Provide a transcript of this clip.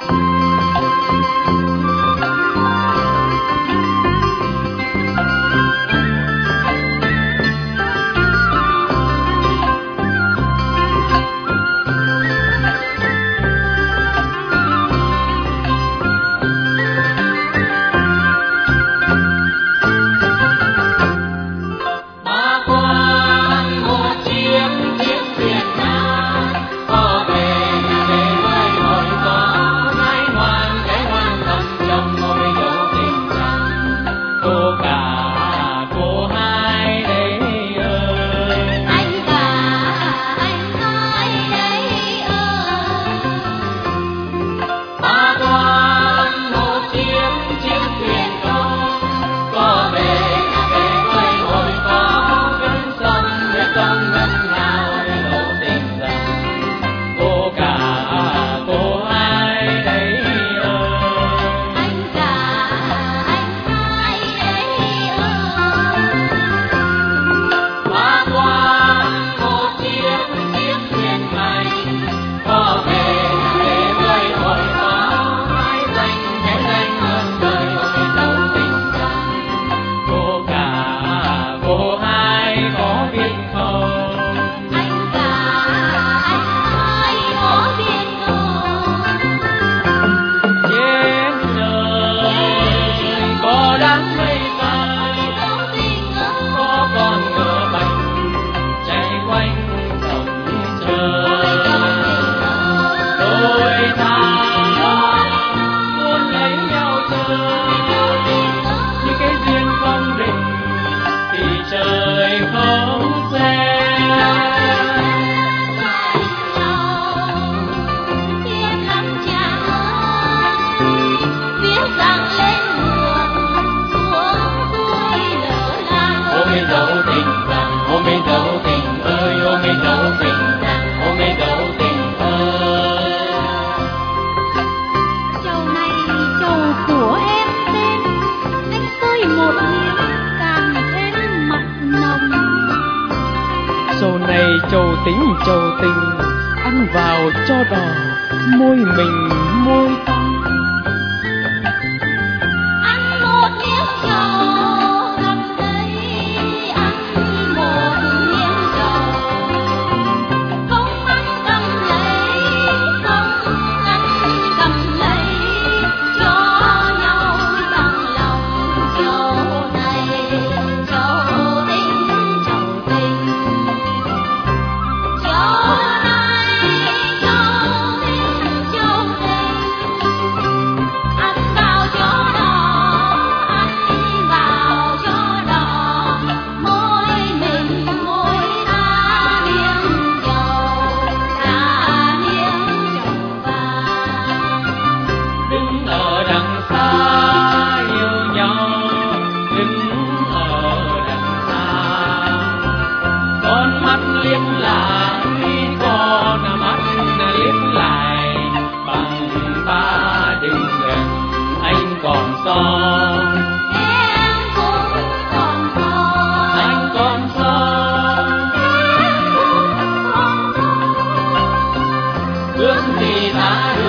trầu tính trầu tình ăn vào cho đỏ môi mình môi ta my